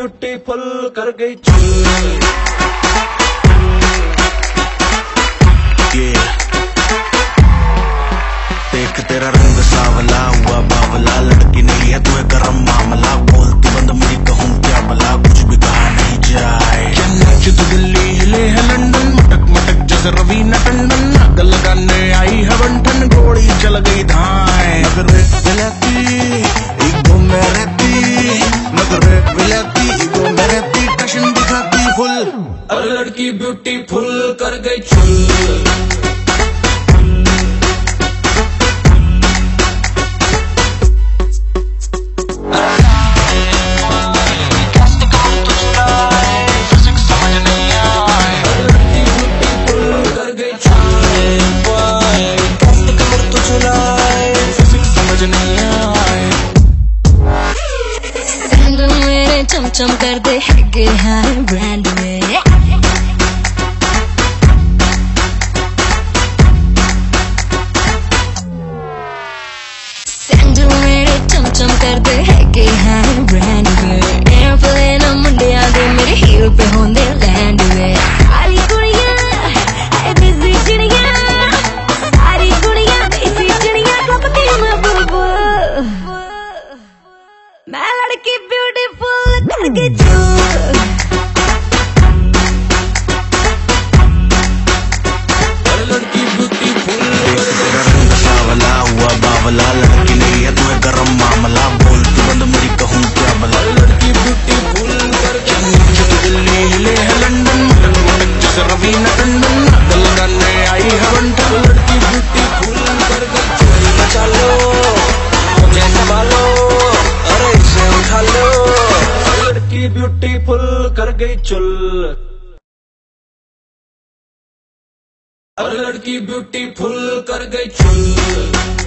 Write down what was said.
Beautiful कर गई. देख तेरा रंग सावला हुआ बावला, लड़की नहीं है तू है गरम मामला, बोलती बंद मेरी कहूँ क्या भला, कुछ भी कहा नहीं जाए। तो दिल्ली हिले है लंदन मटक मटक जैसे रवीना टंडन आग लगाने आई है बंठन और लड़की ब्यूटीफुल कर गई चुल चम चमचम कर दे गए हैं ब्रांड में। सैंडल मेरे चमचम कर दे गए हैं ब्रांड में। ब्यूटीफुल करके you. सावला हुआ बावला लड़की नहीं है तू गरम मामला बोलती बंद मेरी कहूँ क्या भला लड़की ब्यूटीफुल कर गई नाच तो दिल्ली हिले है लंदन मटक मटक जैसे रवीना टंडन ब्यूटीफुल कर गई चुल। और लड़की ब्यूटीफुल कर गई चुल।